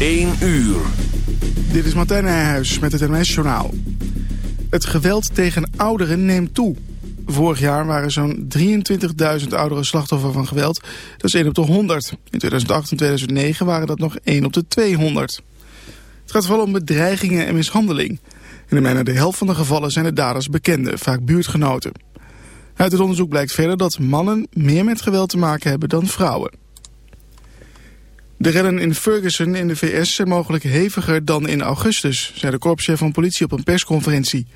1 uur. Dit is Martijn Nijhuis met het NOS Journaal. Het geweld tegen ouderen neemt toe. Vorig jaar waren zo'n 23.000 ouderen slachtoffer van geweld. Dat is 1 op de 100. In 2008 en 2009 waren dat nog 1 op de 200. Het gaat vooral om bedreigingen en mishandeling. In bijna de helft van de gevallen zijn de daders bekenden, vaak buurtgenoten. Uit het onderzoek blijkt verder dat mannen meer met geweld te maken hebben dan vrouwen. De rellen in Ferguson in de VS zijn mogelijk heviger dan in augustus, zei de korpschef van politie op een persconferentie.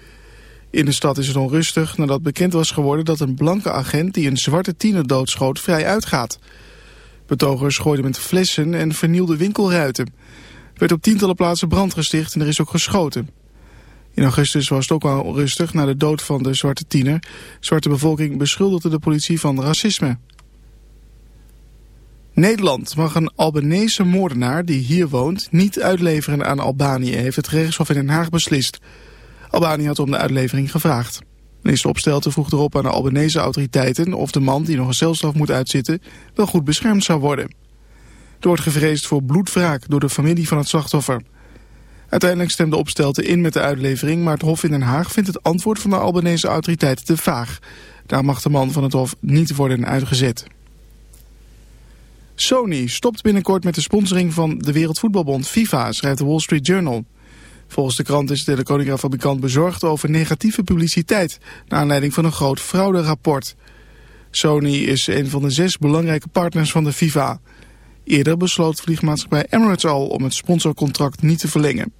In de stad is het onrustig nadat bekend was geworden dat een blanke agent die een zwarte tiener doodschoot vrij uitgaat. Betogers gooiden met flessen en vernielden winkelruiten. Er werd op tientallen plaatsen brand gesticht en er is ook geschoten. In augustus was het ook al rustig na de dood van de zwarte tiener. zwarte bevolking beschuldigde de politie van racisme. Nederland mag een Albanese moordenaar die hier woont niet uitleveren aan Albanië, heeft het gerechtshof in Den Haag beslist. Albanië had om de uitlevering gevraagd. Minister Opstelten vroeg erop aan de Albanese autoriteiten of de man die nog een celstraf moet uitzitten wel goed beschermd zou worden. Er wordt gevreesd voor bloedwraak door de familie van het slachtoffer. Uiteindelijk stemde Opstelten in met de uitlevering, maar het Hof in Den Haag vindt het antwoord van de Albanese autoriteiten te vaag. Daar mag de man van het Hof niet worden uitgezet. Sony stopt binnenkort met de sponsoring van de Wereldvoetbalbond FIFA, schrijft de Wall Street Journal. Volgens de krant is de elektronica-fabrikant bezorgd over negatieve publiciteit... naar aanleiding van een groot frauderapport. Sony is een van de zes belangrijke partners van de FIFA. Eerder besloot vliegmaatschappij Emirates al om het sponsorcontract niet te verlengen.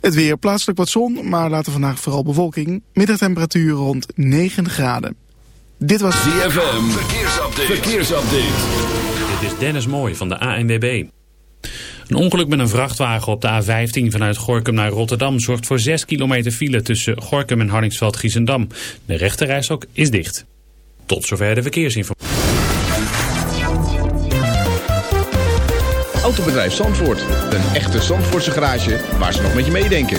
Het weer plaatselijk wat zon, maar later vandaag vooral bewolking. Middagtemperatuur rond 9 graden. Dit was ZFM. Verkeersupdate. Verkeersupdate. Dit is Dennis Mooij van de ANWB. Een ongeluk met een vrachtwagen op de A15 vanuit Gorkum naar Rotterdam zorgt voor 6 kilometer file tussen Gorkum en Hardingsveld-Giessendam. De rechterrijstok is dicht. Tot zover de verkeersinformatie. Autobedrijf Zandvoort. Een echte Zandvoortse garage waar ze nog met je meedenken.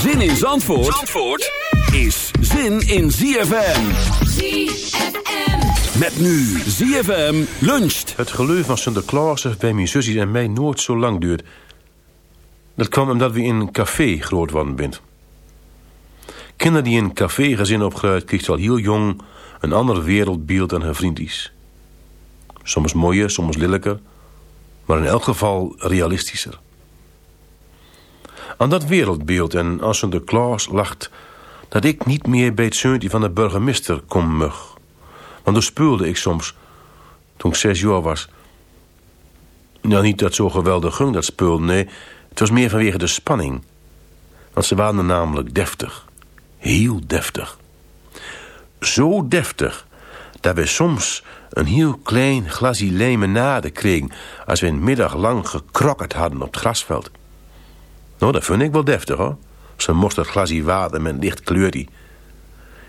Zin in Zandvoort, Zandvoort is zin in ZFM. ZFM. Met nu ZFM luncht. Het geloof van Sinterklaas heeft bij mijn zusjes en mij nooit zo lang duurt. Dat kwam omdat we in een café groot worden bent. Kinderen die in een café gezin opgroeien, krijgt al heel jong een ander wereldbeeld dan hun vriendjes. Soms mooier, soms lelijker, maar in elk geval realistischer. Aan dat wereldbeeld en als Sinterklaas lacht dat ik niet meer bij het zeuntje van de burgemeester kom mug. Want toen speelde ik soms, toen ik zes jaar was. Nou, niet dat zo geweldig ging, dat speelde, nee. Het was meer vanwege de spanning. Want ze waren namelijk deftig. heel deftig. Zo deftig dat we soms een heel klein glasje limonade kregen... als we een middag lang gekrokkerd hadden op het grasveld. Nou, dat vind ik wel deftig, hoor. Zo'n mosterd glasje water met licht kleurtje.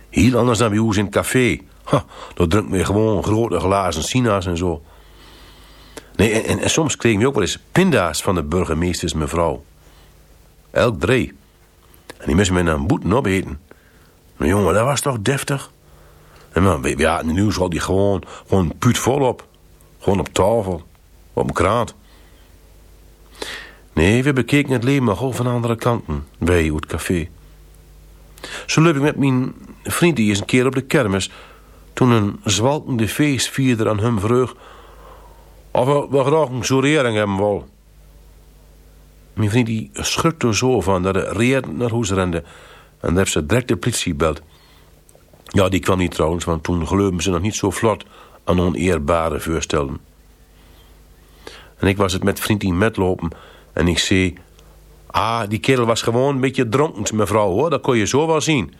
Heel anders dan bij ons in het café. Ha, daar drinken we gewoon grote glazen sinaas en zo. Nee, en, soms kregen we ook wel eens pinda's van de burgemeesters mevrouw. Elk drie. En die moesten met een boeten opeten. Maar jongen, dat was toch deftig? En dan, ja, nu zal die gewoon, gewoon puut volop. Gewoon op tafel. Op een kraat. Nee, we bekeken het leven nog van andere kanten. Bij het café. Zo liep ik met mijn vriend die eens een keer op de kermis... toen een zwalkende feestvierder aan hem vroeg... of we, we graag een soerering hebben wil. Mijn vriend die schurkte er zo van dat hij reed naar huis rende... en daar heeft ze direct de politie gebeld. Ja, die kwam niet trouwens, want toen geloofden ze nog niet zo vlot... aan oneerbare voorstellen. En ik was het met vriend die metlopen... en ik zei... Ah, die kerel was gewoon een beetje dronken, mevrouw, hoor. Dat kon je zo wel zien.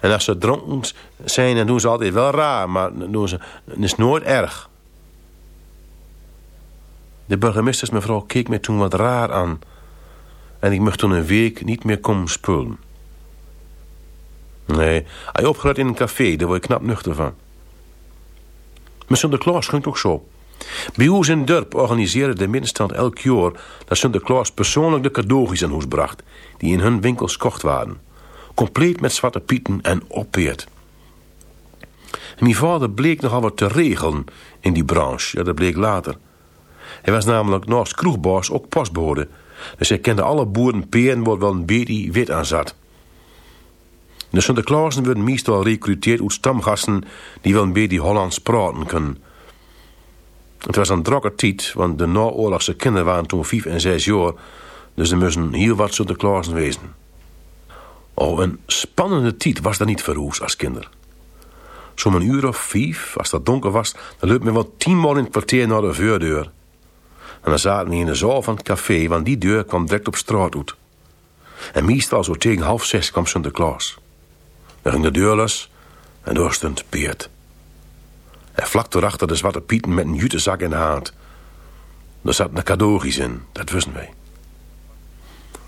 En als ze dronken zijn, dan doen ze altijd wel raar. Maar dan doen ze, het is nooit erg. De burgemeestersmevrouw keek me toen wat raar aan. En ik mocht toen een week niet meer komen spullen. Nee, hij opgeruimd in een café, daar word je knap nuchter van. Maar Sinterklaas ging ook zo. Bij ons in dorp organiseerde de middenstand elk jaar... dat Sinterklaas persoonlijk de cadeautjes aan huis bracht... die in hun winkels kocht waren. Compleet met zwarte pieten en oppeerd. Mijn vader bleek nogal wat te regelen in die branche. Dat bleek later. Hij was namelijk naast kroegbaas ook postbode. Dus hij kende alle boeren peren waar wel een beetje wit aan zat. De Sinterklaasen werden meestal recruteerd uit stamgasten... die wel een beetje Hollands praten kunnen... Het was een drokke tijd, want de naoorlogse kinderen waren toen vijf en zes jaar. Dus er moesten heel wat Sinterklaasen wezen. Oh, een spannende tijd was dat niet voor als kinder. Zo'n uur of vijf, als dat donker was, dan liep men wel tienmaal in het kwartier naar de voordeur. En dan zaten we in de zaal van het café, want die deur kwam direct op straat uit. En meestal zo tegen half zes kwam Sinterklaas. Dan ging de deur los en door stond Peert. En vlak daarachter de zwarte pieten met een jutezak in de hand. Er zat een cadeautjes in, dat wisten wij.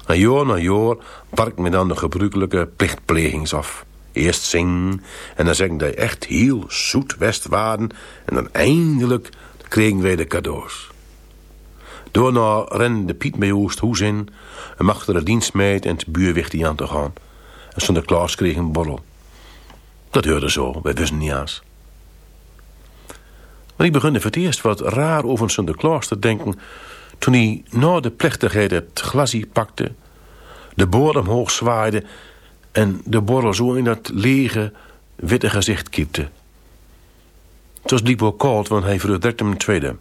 En jaar na jaar park me dan de gebruikelijke plichtplegings af. Eerst zingen en dan zeggen dat je echt heel zoet west waren... en dan eindelijk kregen wij de cadeaus. Daarna rende de Piet mee oost hoes in... en machte de dienstmeid en het buurwicht aan te gaan. En Sinterklaas kreeg een borrel. Dat hoorde zo, wij wisten niet eens. Maar ik begon voor het eerst wat raar over Sinterklaas te denken... toen hij na de plechtigheid het glasie pakte... de bodem hoog zwaaide... en de borrel zo in dat lege, witte gezicht kiepte. Het was diep wel koud, want hij direct een tweede.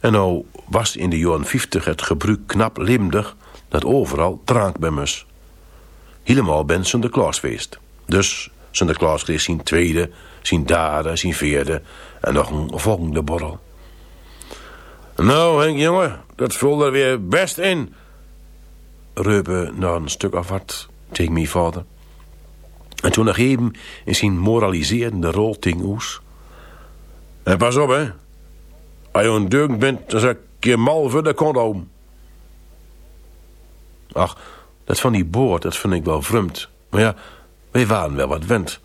En nou was in de jaren 50 het gebruik knap limdig... dat overal drank bij mus. Helemaal ben Sinterklaasfeest. Dus Sinterklaas kreeg zijn tweede, zijn derde, zijn vierde en nog een volgende borrel. Nou, Henk, jongen, dat vult er weer best in. Reupe na een stuk of wat tegen mijn vader. En toen nog even in zijn moraliserende rol ting oes. En pas op, hè. Als je een deuk bent, dan zeg ik je mal voor de kont om. Ach, dat van die boord, dat vind ik wel vreemd. Maar ja, wij waren wel wat wend.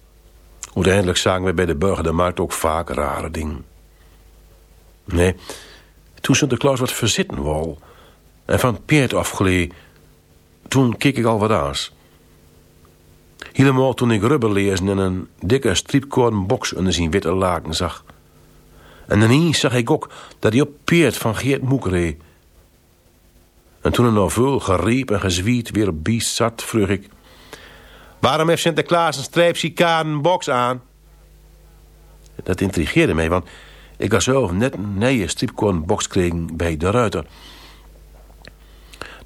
Uiteindelijk zagen we bij de burger de markt ook vaak rare dingen. Nee, toen Sinterklaas wat verzitten wou... en van Peert afgeleed... toen keek ik al wat aans. Helemaal toen ik rubber lezen en een dikke box onder zijn witte laken zag. En ineens zag ik ook dat hij op Peert van Geert Moek reed. En toen er nog veel geriep en gezwiet weer op biest zat, vroeg ik... Waarom heeft Sinterklaas een streepsikanen box aan? Dat intrigeerde mij, want ik had zelf net een nieuwe stripcornbox gekregen bij de Ruiter.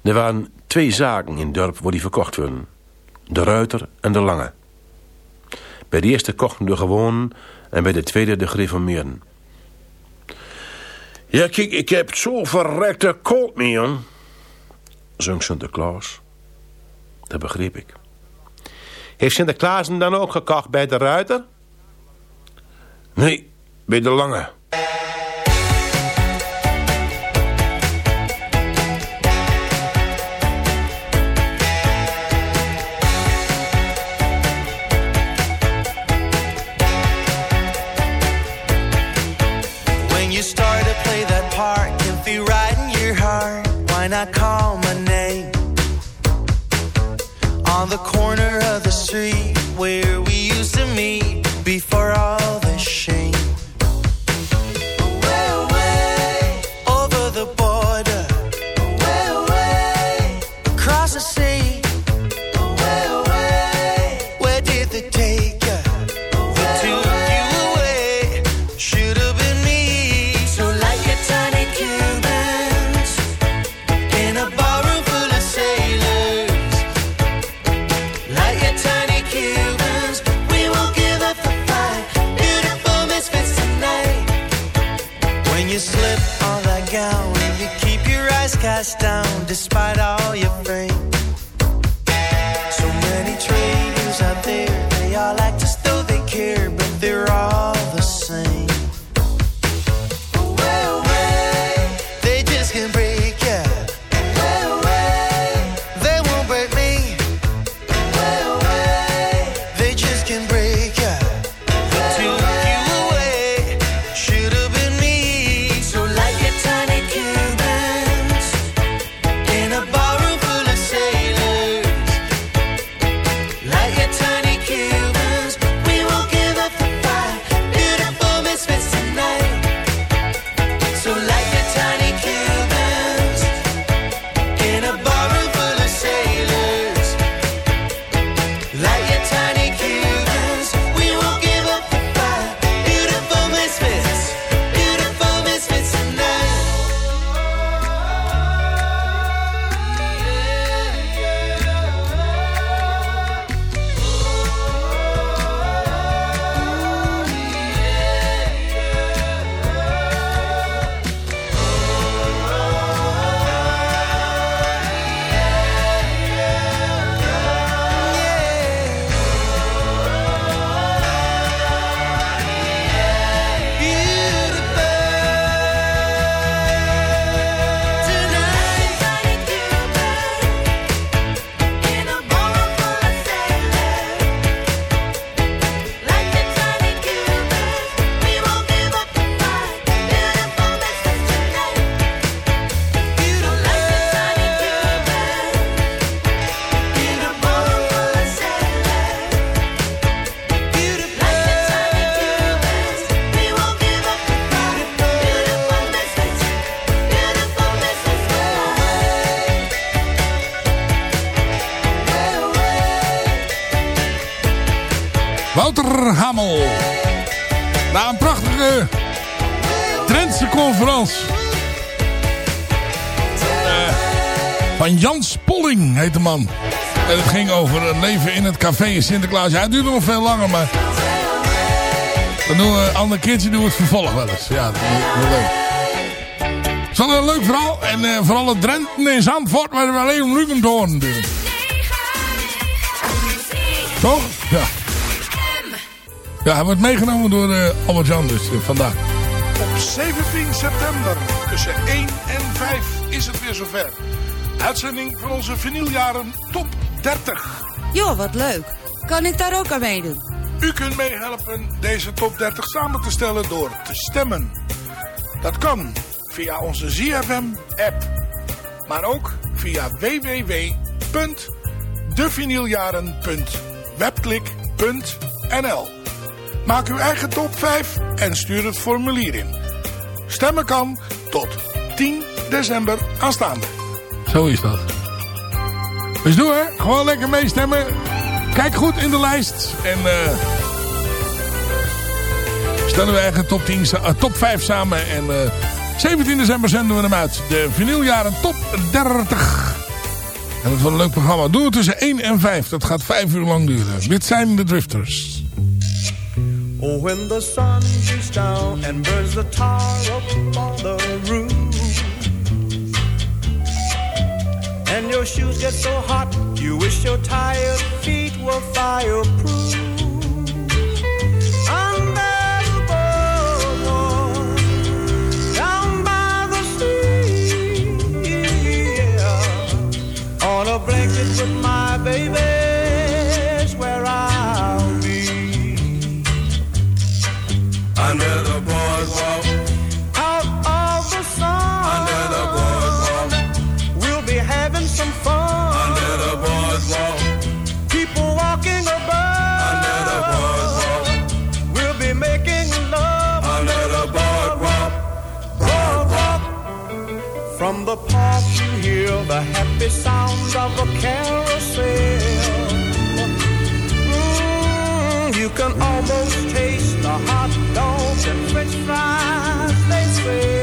Er waren twee zaken in dorp waar die verkocht werden. De Ruiter en de Lange. Bij de eerste kochten de gewonen en bij de tweede de gereformeerden. Ja, kijk, ik heb zo verrekte koud mee, zong Sinterklaas. Dat begreep ik. Heeft Sinterklaas hem dan ook gekocht bij de ruiter? Nee, bij de lange. When down despite all your frame. Na een prachtige Drentse conferentie. Eh, van Jan Spolling heet de man. En het ging over een leven in het café in Sinterklaas. Ja, het duurde nog veel langer, maar... Dan doen we, een ander keertje doen we het vervolg wel eens. Ja, dat is leuk. Het is wel een leuk verhaal. En eh, vooral het Drenthe en Zandvoort waren we alleen om Ruben te horen natuurlijk. Toch? Ja. Hij wordt meegenomen door eh, Albert Jan dus eh, vandaag. Op 17 september tussen 1 en 5 is het weer zover. Uitzending van onze vinyljaren Top 30. Joh, wat leuk. Kan ik daar ook aan meedoen? U kunt meehelpen deze Top 30 samen te stellen door te stemmen. Dat kan via onze ZFM-app. Maar ook via www.devinyljaren.webklik.nl Maak uw eigen top 5 en stuur het formulier in. Stemmen kan tot 10 december aanstaande. Zo is dat. Dus doe hè. Gewoon lekker meestemmen. Kijk goed in de lijst. En eh stellen we eigen top, 10, sa- eh, top 5 samen. En eh 17 december zenden we hem uit. De vinyljaren top 30. En dat wordt een leuk programma. Doen we tussen 1 en 5. Dat gaat 5 uur lang duren. Dit zijn de Drifters. Oh, when the sun beats down and burns the tar up on the roof, and your shoes get so hot, you wish your tired feet were fireproof. the happy sounds of a carousel. Mm, you can almost taste the hot dogs and french fries they sell.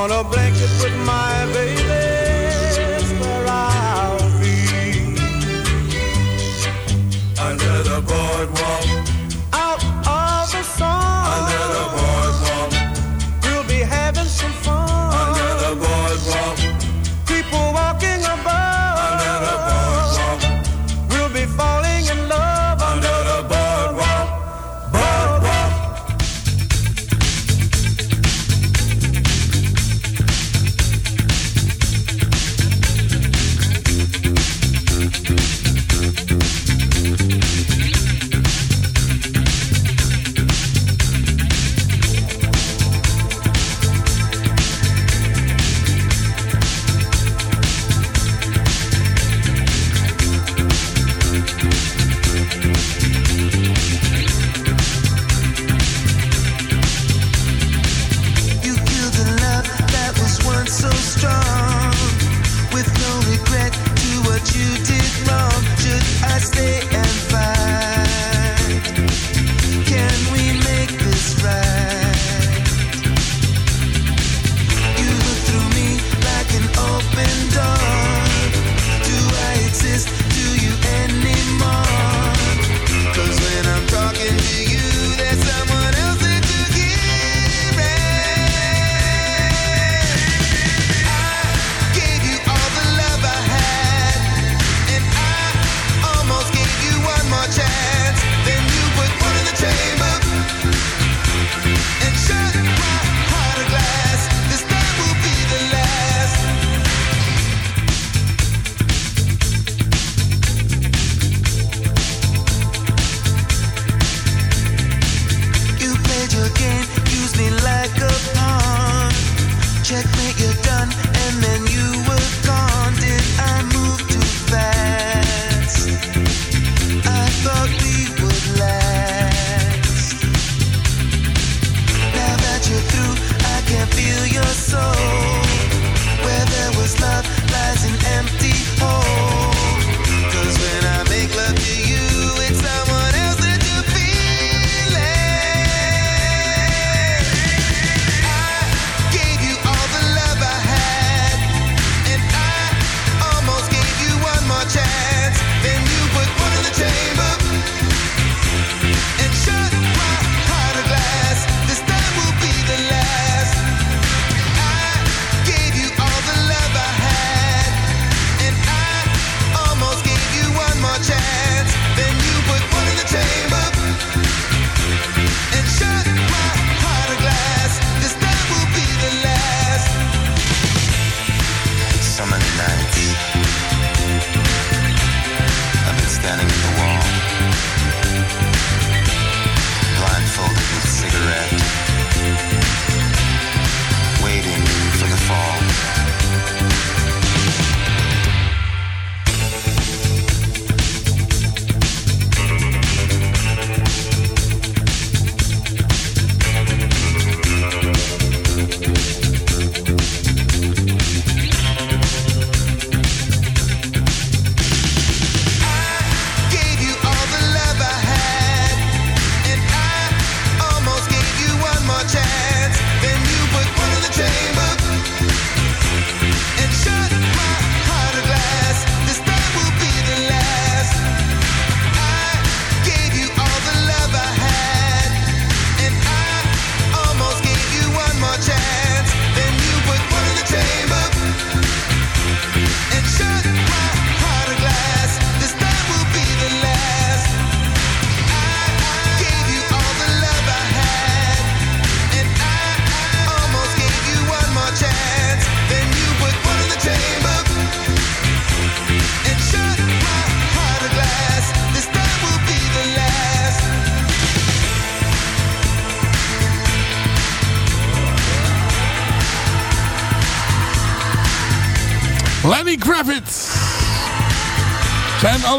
on a blanket with my baby.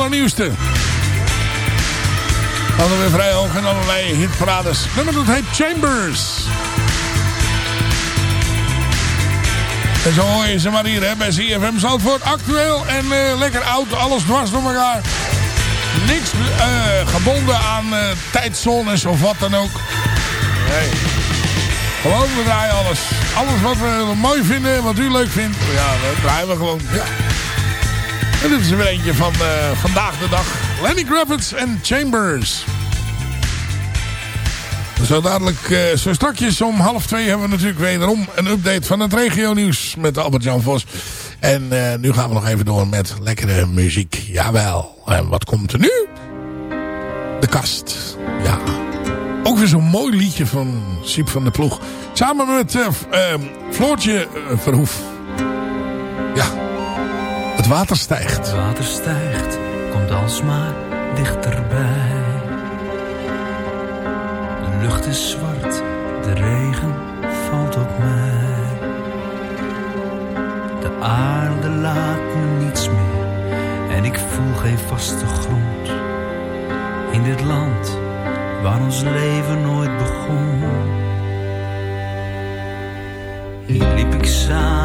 Allernieuwste. Hadden we vrij hoog in allerlei hitparades. Nummer dat heet Chambers. En zo hoor je ze maar hier hè, bij CFM Zandvoort. Actueel en eh, lekker oud. Alles dwars door elkaar. Niks eh, gebonden aan eh, tijdzones of wat dan ook. Nee. Gewoon, we draaien alles. Alles wat we mooi vinden, wat u leuk vindt. Ja, dat draaien we gewoon. Ja. En dit is er weer eentje van eh, vandaag de dag. Lenny Kravitz en Chambers. Zo dadelijk, eh, zo strakjes om half twee hebben we natuurlijk wederom een update van het regio nieuws met Albert-Jan Vos. En eh, nu gaan we nog even door met lekkere muziek. Jawel. En wat komt er nu? De kast. Ja. Ook weer zo'n mooi liedje van Siep van der Ploeg. Samen met Floortje Verhoef. Water stijgt. Het water stijgt, komt alsmaar dichterbij. De lucht is zwart, de regen valt op mij. De aarde laat me niets meer en ik voel geen vaste grond. In dit land waar ons leven nooit begon. Hier liep ik samen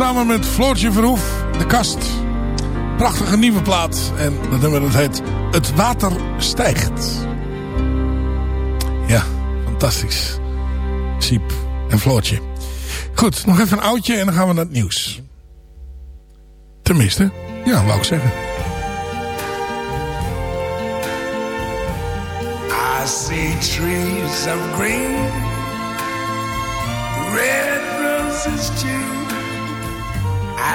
samen met Floortje Verhoef. De kast. Prachtige nieuwe plaat. En dat nummer dat heet Het Water Stijgt. Ja, fantastisch. Siep en Floortje. Goed, nog even een oudje en dan gaan we naar het nieuws. Tenminste, ja, wou ik zeggen. I see trees of green, red roses too.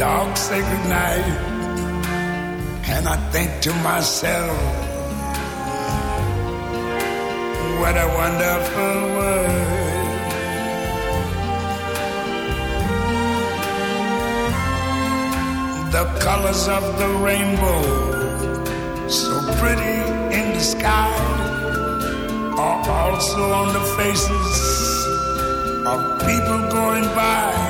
the say goodnight. And I think to myself, what a wonderful world. The colors of the rainbow, so pretty in the sky, are also on the faces of people going by.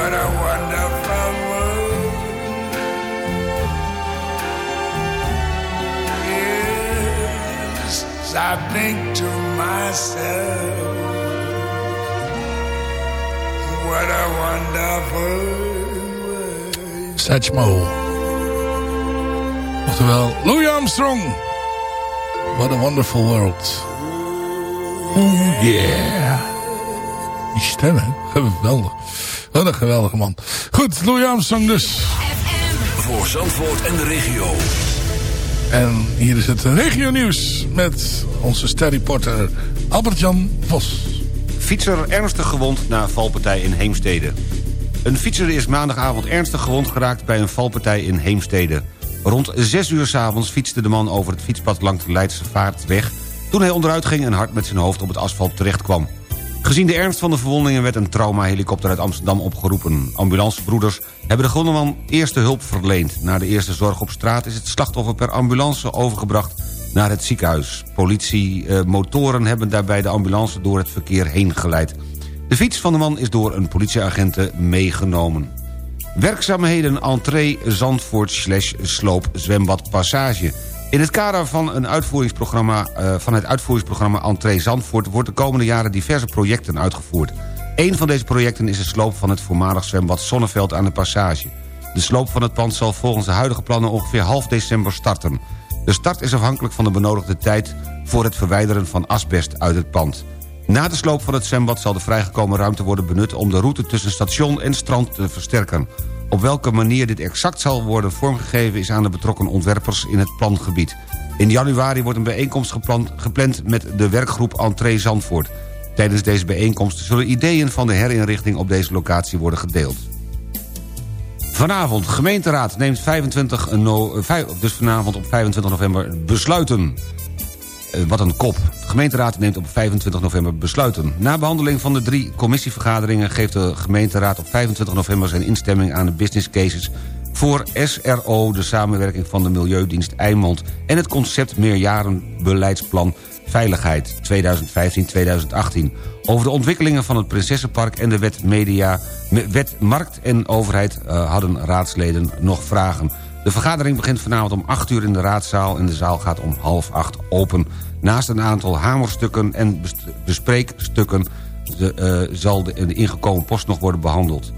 what a wonderful world. Yes, I think to myself, what a wonderful Satchmo. Oftewel, Louis Armstrong. What a wonderful world. Oh yeah. Die stem? Geweldig. Wat een geweldige man. Goed, Louis Armstrong dus. Voor Zandvoort en de regio. En hier is het regio nieuws met onze sterreporter Albert-Jan Vos. Fietser ernstig gewond na valpartij in Heemstede. Een fietser is maandagavond ernstig gewond geraakt bij een valpartij in Heemstede. Rond 6 uur s'avonds fietste de man over het fietspad langs de Leidse Vaartweg... toen hij onderuit ging en hard met zijn hoofd op het asfalt terecht kwam. Gezien de ernst van de verwondingen werd een traumahelikopter uit Amsterdam opgeroepen. Ambulancebroeders hebben de gewonde man eerste hulp verleend. Na de eerste zorg op straat is het slachtoffer per ambulance overgebracht naar het ziekenhuis. Politiemotoren hebben daarbij de ambulance door het verkeer heen geleid. De fiets van de man is door een politieagente meegenomen. Werkzaamheden entree Zandvoort slash sloop zwembad passage. In het kader van, een uitvoeringsprogramma, eh, van het uitvoeringsprogramma Entree Zandvoort... wordt de komende jaren diverse projecten uitgevoerd. Een van deze projecten is de sloop van het voormalig zwembad Zonneveld aan de Passage. De sloop van het pand zal volgens de huidige plannen ongeveer half december starten. De start is afhankelijk van de benodigde tijd voor het verwijderen van asbest uit het pand. Na de sloop van het zwembad zal de vrijgekomen ruimte worden benut... om de route tussen station en strand te versterken. Op welke manier dit exact zal worden vormgegeven... is aan de betrokken ontwerpers in het plangebied. In januari wordt een bijeenkomst gepland, gepland met de werkgroep Entree Zandvoort. Tijdens deze bijeenkomst zullen ideeën van de herinrichting op deze locatie worden gedeeld. Vanavond, gemeenteraad neemt 25 no, vijf- dus vanavond op 25 november besluiten. Eh, wat een kop. De gemeenteraad neemt op 25 november besluiten. Na behandeling van de drie commissievergaderingen... geeft de gemeenteraad op 25 november zijn instemming aan de business cases... voor SRO, de samenwerking van de Milieudienst Eimond... en het concept meerjarenbeleidsplan Veiligheid 2015-2018... over de ontwikkelingen van het Prinsessenpark en de wet Media... wet Markt en Overheid eh, hadden raadsleden nog vragen... De vergadering begint vanavond om 8 uur in de raadzaal... en de zaal gaat om half 8 open. Naast een aantal hamerstukken en bes- bespreekstukken... De, eh, zal de, de ingekomen post nog worden behandeld.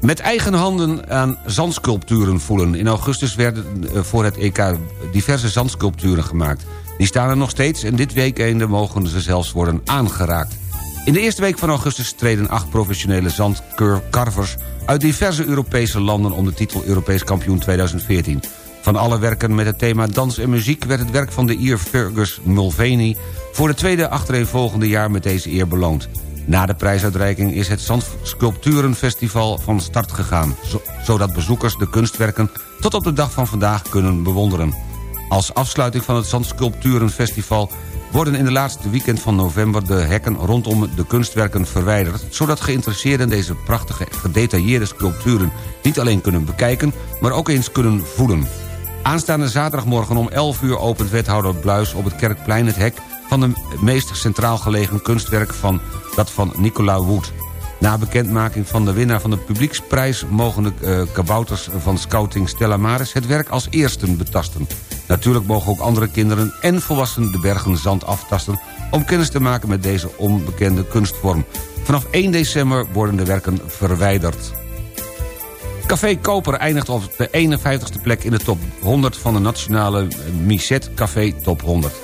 Met eigen handen aan zandsculpturen voelen. In augustus werden eh, voor het EK diverse zandsculpturen gemaakt. Die staan er nog steeds en dit weekende mogen ze zelfs worden aangeraakt. In de eerste week van augustus treden acht professionele zandkarvers... uit diverse Europese landen om de titel Europees kampioen 2014. Van alle werken met het thema dans en muziek... werd het werk van de Ier Fergus Mulvaney... voor de tweede achtereenvolgende jaar met deze eer beloond. Na de prijsuitreiking is het Zandsculpturenfestival van start gegaan... zo- zodat bezoekers de kunstwerken tot op de dag van vandaag kunnen bewonderen. Als afsluiting van het Zandsculpturenfestival worden in de laatste weekend van november de hekken rondom de kunstwerken verwijderd... zodat geïnteresseerden deze prachtige gedetailleerde sculpturen niet alleen kunnen bekijken... maar ook eens kunnen voelen. Aanstaande zaterdagmorgen om 11 uur opent wethouder Bluis op het Kerkplein het hek... van de meest centraal gelegen kunstwerk van dat van Nicola Wood. Na bekendmaking van de winnaar van de publieksprijs... mogen de eh, kabouters van scouting Stella Maris het werk als eersten betasten. Natuurlijk mogen ook andere kinderen en volwassenen de bergen zand aftasten... om kennis te maken met deze onbekende kunstvorm. Vanaf 1 december worden de werken verwijderd. Café Koper eindigt op de 51ste plek in de top 100... van de nationale Miset Café Top 100.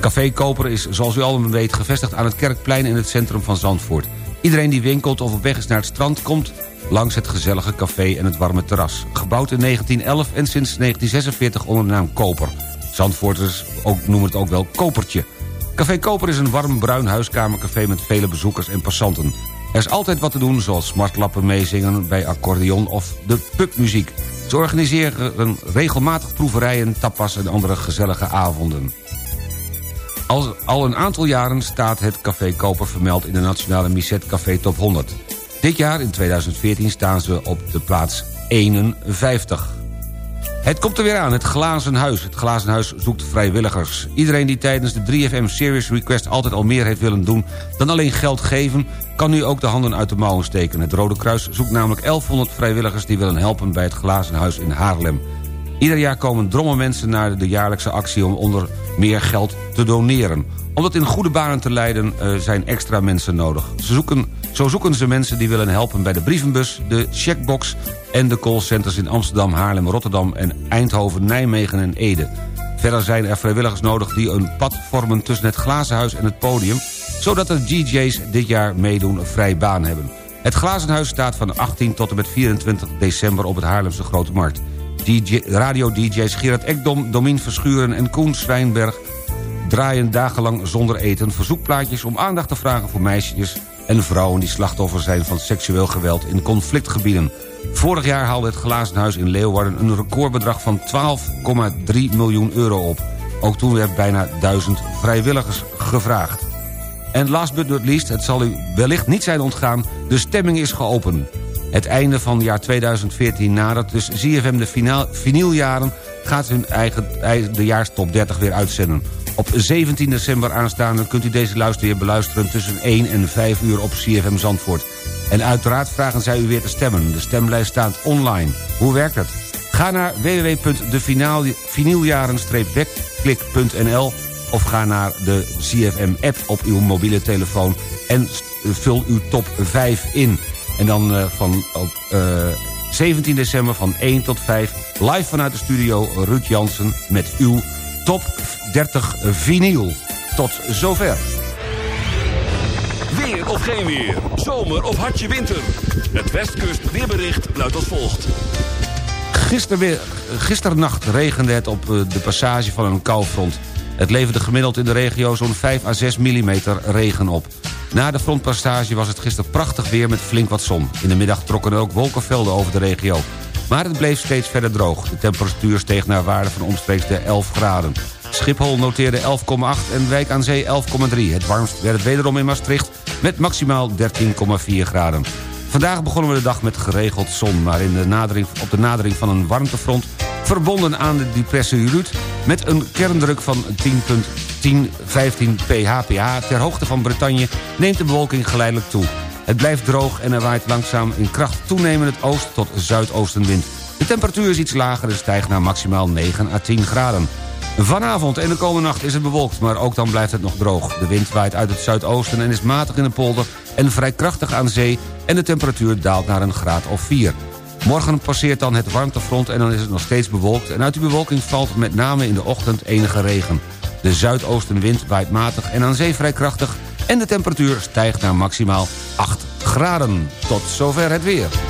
Café Koper is, zoals u allemaal weet, gevestigd aan het Kerkplein... in het centrum van Zandvoort. Iedereen die winkelt of op weg is naar het strand... komt langs het gezellige café en het warme terras. Gebouwd in 1911 en sinds 1946 onder de naam Koper. Zandvoorters ook, noemen het ook wel Kopertje. Café Koper is een warm bruin huiskamercafé met vele bezoekers en passanten. Er is altijd wat te doen, zoals smartlappen meezingen bij accordeon of de pubmuziek. Ze organiseren regelmatig proeverijen, tapas en andere gezellige avonden. Al, al een aantal jaren staat het Café Koper vermeld in de Nationale Misset Café Top 100. Dit jaar, in 2014, staan ze op de plaats 51. Het komt er weer aan, het Glazen Huis. Het Glazen Huis zoekt vrijwilligers. Iedereen die tijdens de 3FM Series Request altijd al meer heeft willen doen... dan alleen geld geven, kan nu ook de handen uit de mouwen steken. Het Rode Kruis zoekt namelijk 1100 vrijwilligers... die willen helpen bij het Glazen Huis in Haarlem. Ieder jaar komen drommen mensen naar de jaarlijkse actie... om onder meer geld te doneren. Om dat in goede banen te leiden uh, zijn extra mensen nodig. Ze zoeken, zo zoeken ze mensen die willen helpen bij de brievenbus... de checkbox en de callcenters in Amsterdam, Haarlem, Rotterdam... en Eindhoven, Nijmegen en Ede. Verder zijn er vrijwilligers nodig die een pad vormen... tussen het glazenhuis en het podium... zodat de DJ's dit jaar meedoen vrij baan hebben. Het glazenhuis staat van 18 tot en met 24 december... op het Haarlemse Grote Markt. DJ, Radio-dj's Gerard Ekdom, Domien Verschuren en Koen Zwijnberg... draaien dagenlang zonder eten verzoekplaatjes om aandacht te vragen voor meisjes en vrouwen die slachtoffer zijn van seksueel geweld in conflictgebieden. Vorig jaar haalde het Glazenhuis in Leeuwarden een recordbedrag van 12,3 miljoen euro op. Ook toen werd bijna duizend vrijwilligers gevraagd. En last but not least, het zal u wellicht niet zijn ontgaan... de stemming is geopend. Het einde van het jaar 2014 nadert, dus ZFM de vinyljaren... gaat hun eigen, de jaarstop 30 weer uitzenden. Op 17 december aanstaande kunt u deze luister weer beluisteren... tussen 1 en 5 uur op CFM Zandvoort. En uiteraard vragen zij u weer te stemmen. De stemlijst staat online. Hoe werkt het? Ga naar www.devinyljaren-webklik.nl of ga naar de CFM-app op uw mobiele telefoon... en vul uw top 5 in. En dan uh, van op, uh, 17 december van 1 tot 5... live vanuit de studio Ruud Jansen met uw top 30 vinyl. Tot zover. Weer of geen weer. Zomer of hartje winter. Het Westkust weerbericht luidt als volgt. Gister, gisternacht regende het op eh, de passage van een koufront. Het leverde gemiddeld in de regio zo'n 5 à 6 mm regen op. Na de frontpassage was het gisteren prachtig weer met flink wat zon. In de middag trokken er ook wolkenvelden over de regio. Maar het bleef steeds verder droog. De temperatuur steeg naar waarde van omstreeks de 11 graden. Schiphol noteerde 11,8 en Wijk aan Zee 11,3. Het warmst werd het wederom in Maastricht met maximaal 13,4 graden. Vandaag begonnen we de dag met geregeld zon... maar in de nadering, op de nadering van een warmtefront... verbonden aan de Ruud... met een kerndruk van 10,10, 15 phPH ter hoogte van Bretagne... neemt de bewolking geleidelijk toe. Het blijft droog en er waait langzaam in kracht toenemend oost- tot zuidoostenwind. De temperatuur is iets lager en stijgt naar maximaal 9 à 10 graden. Vanavond en de komende nacht is het bewolkt, maar ook dan blijft het nog droog. De wind waait uit het zuidoosten en is matig in de polder en vrij krachtig aan zee... en de temperatuur daalt naar een graad of 4. Morgen passeert dan het warmtefront en dan is het nog steeds bewolkt... en uit die bewolking valt met name in de ochtend enige regen. De zuidoostenwind waait matig en aan zee vrij krachtig... en de temperatuur stijgt naar maximaal 8 graden. Tot zover het weer.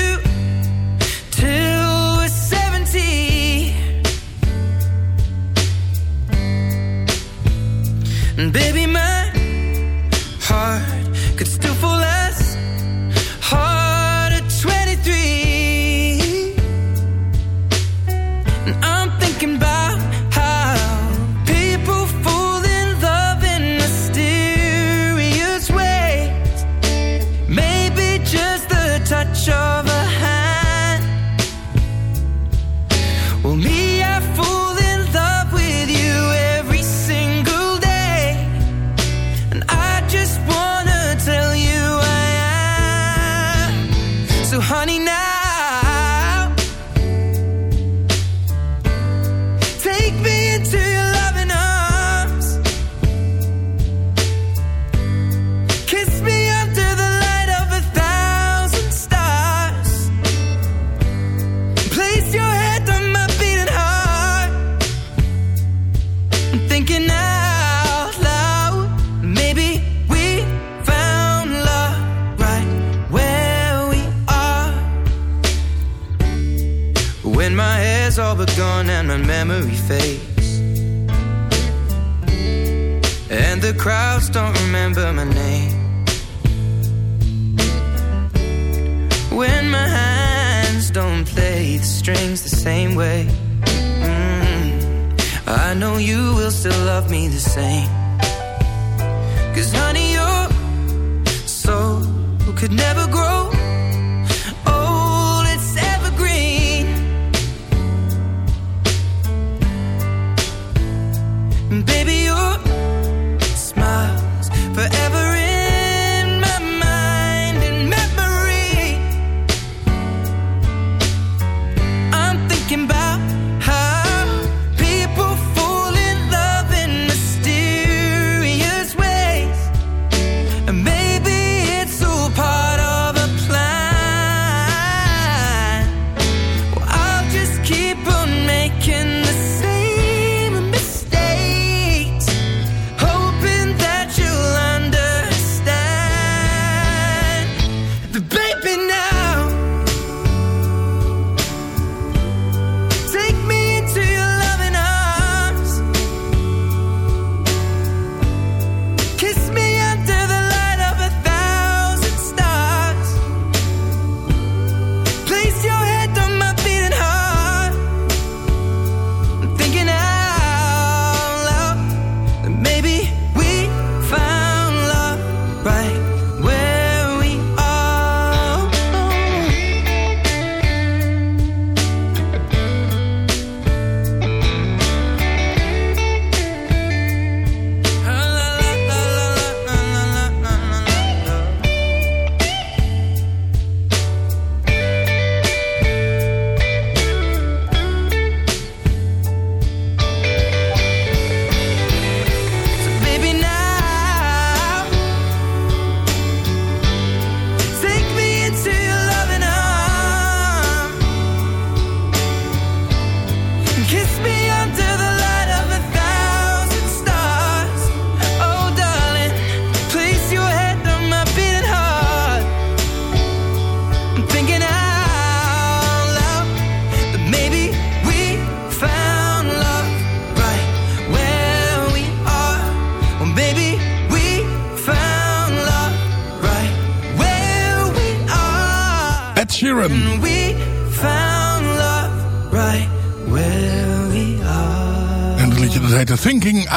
Big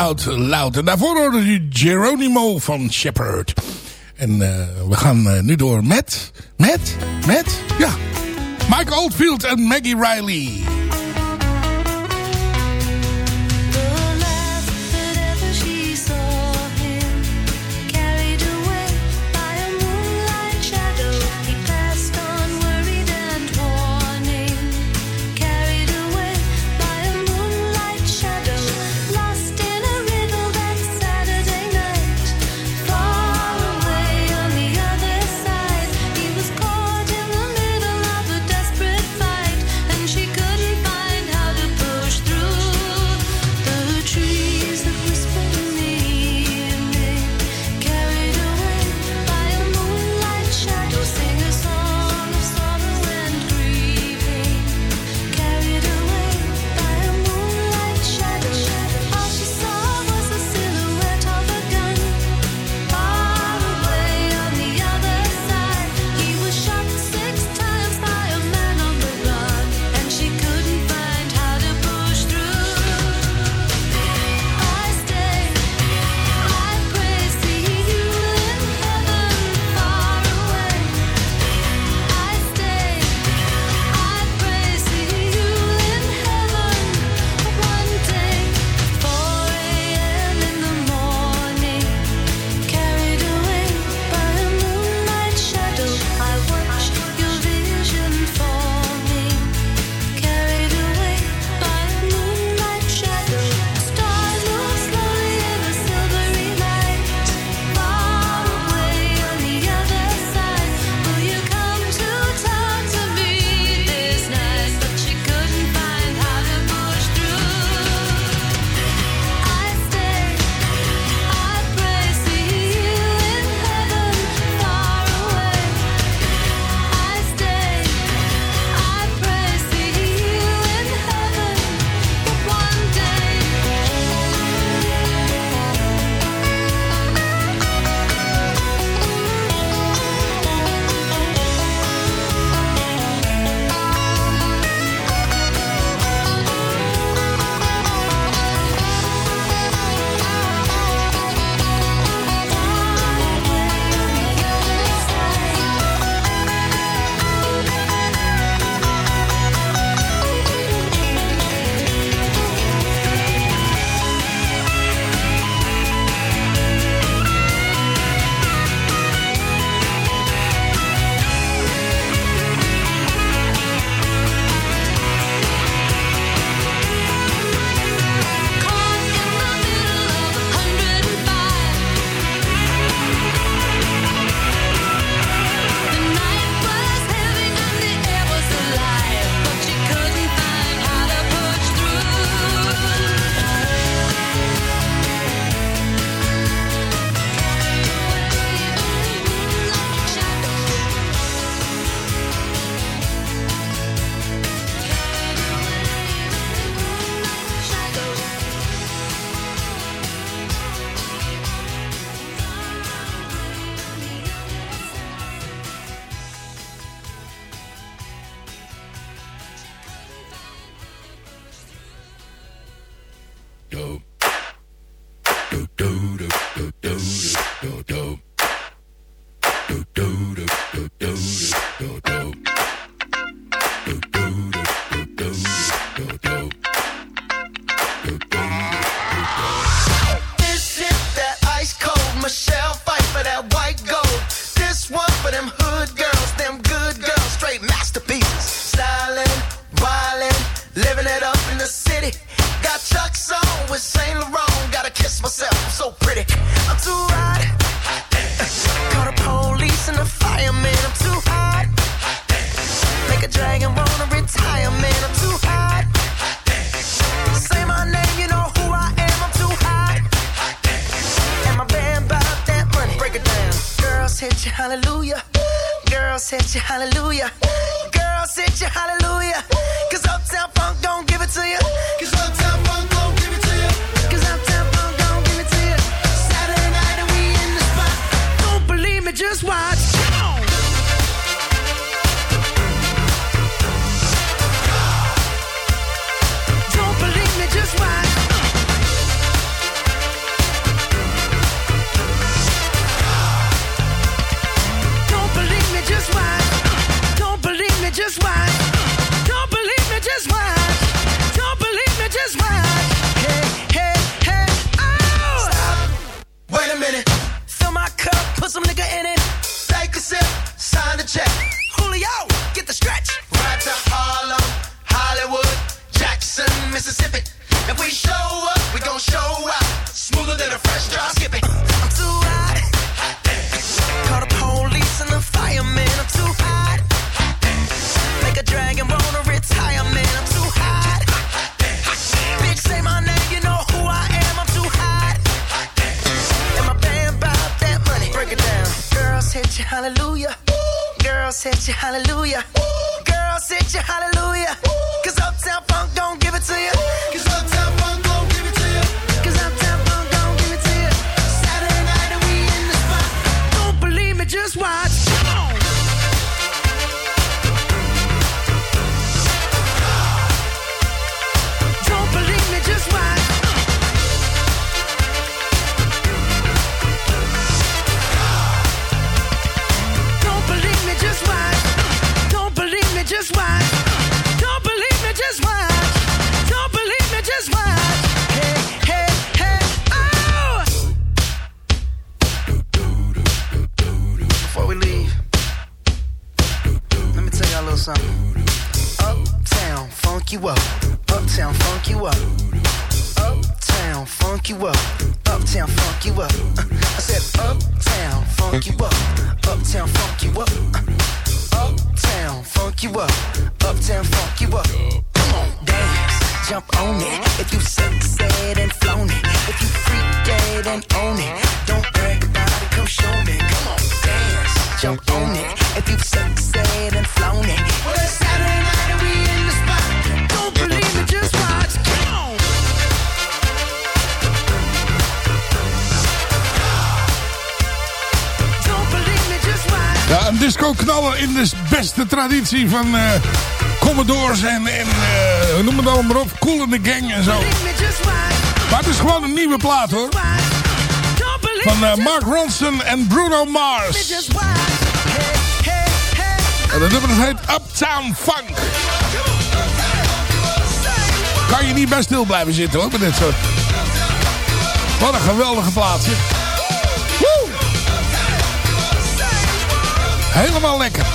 Loud. En daarvoor hoorde u Geronimo van Shepherd. En eh, we gaan eh, nu door met, met, met, ja, Mike Oldfield en Maggie Riley. Halleluja hallelujah. Girl, sit your hallelujah. traditie van uh, Commodores en, en eh, uh, noem het allemaal maar op. Cool Gang en zo. Maar het is gewoon een nieuwe plaat hoor. Van eh, Mark Ronson en Bruno Mars. En dat nummer heet Uptown Funk. Kan je niet bij stil blijven zitten hoor, met dit soort. Wat een geweldige plaatje. Helemaal lekker.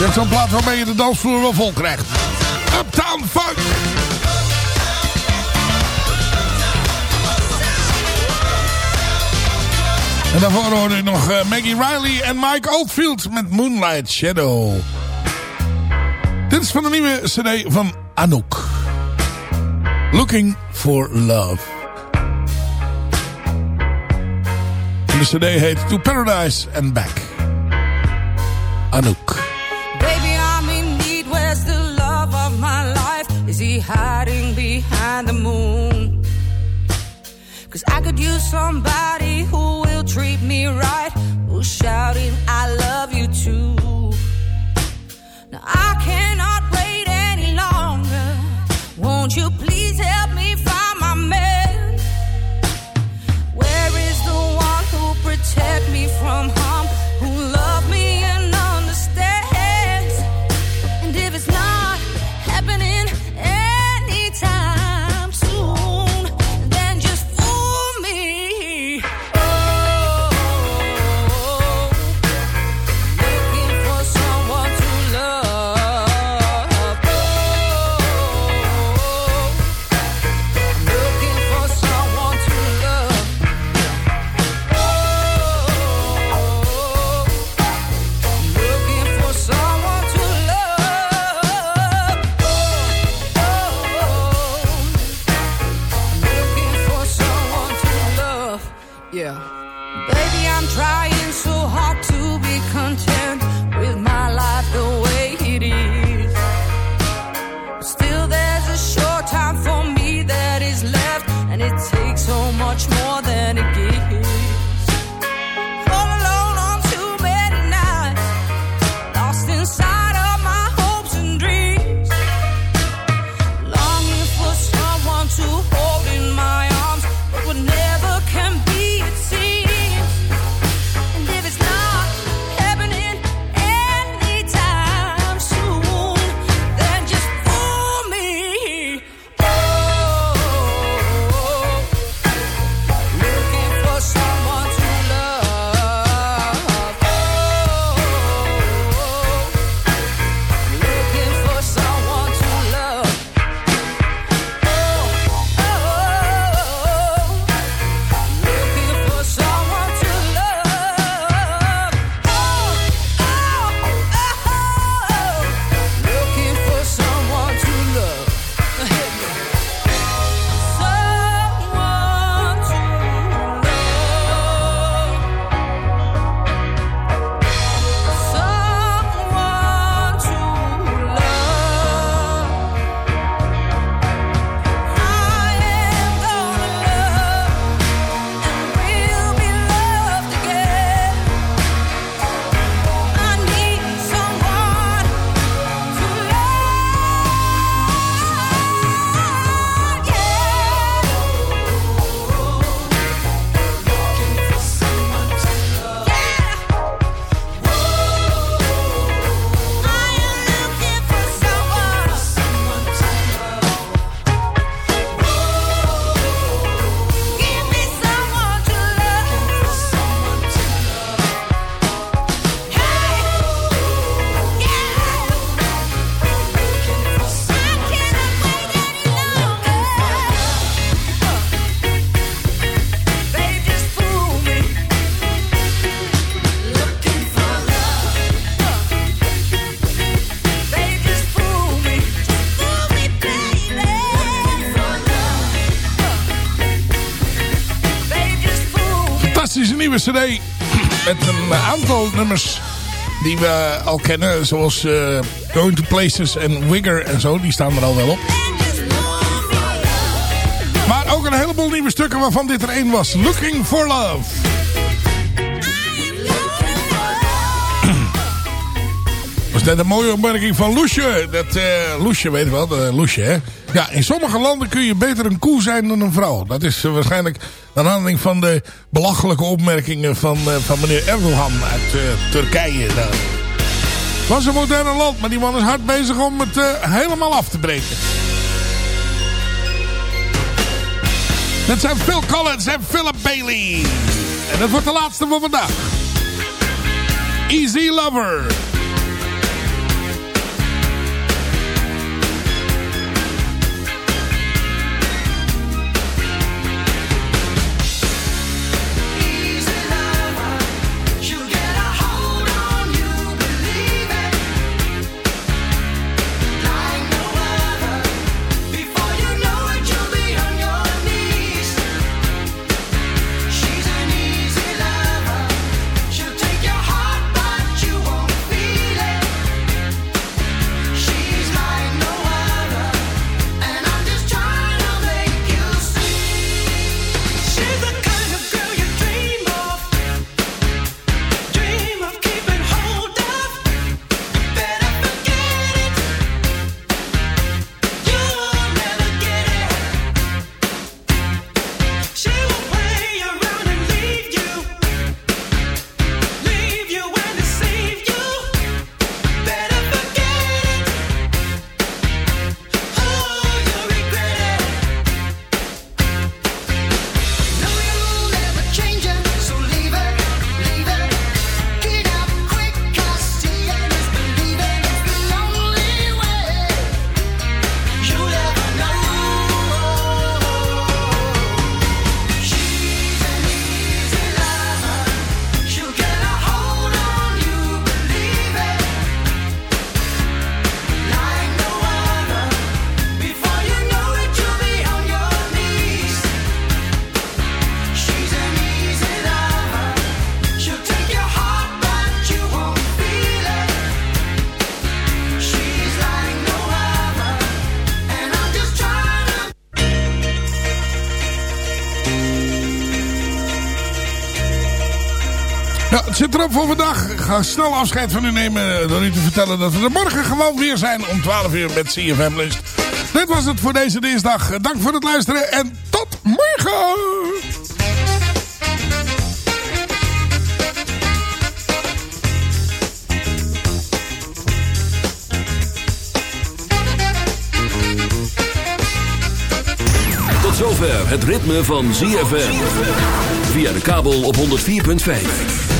Dit is zo'n plaats waarmee je de dansvloer wel vol krijgt. Uptown Funk! En daarvoor hoorde ik nog eh, Maggie Riley en Mike Oldfield met Moonlight Shadow. Dit is van de nieuwe cd van Anouk. Looking for Love. En de cd heet To Paradise and Back. Anouk. busy hiding behind the moon. Cause I could use somebody who will treat me right, who's shouting, I love you too. Cd met een aantal nummers die we al kennen. Zoals eh, Going to Places en Wigger en zo. Die staan er al wel op. Maar ook een heleboel nieuwe stukken waarvan dit er één was. Looking for Love. Dat is net een mooie opmerking van Loesje. Dat, eh Loesje, weet wel, de Loesje, hè. Ja, in sommige landen kun je beter een koe zijn dan een vrouw. Dat is eh, waarschijnlijk een aanleiding van de belachelijke opmerkingen van, eh, van meneer Erdogan uit eh, Turkije. Het was een moderne land, maar die man is hard bezig om het helemaal af te breken. Dat zijn Phil Collins en Philip Bailey. En dat wordt de laatste voor vandaag. Easy Lover. Zit erop voor vandaag. Ga snel afscheid van u nemen door u te vertellen dat we er morgen gewoon weer zijn om 12 uur met CFM Lunch. Dit was het voor deze dinsdag. Dank voor het luisteren en tot morgen! Tot zover het ritme van ZFM. Via de kabel op 104.5.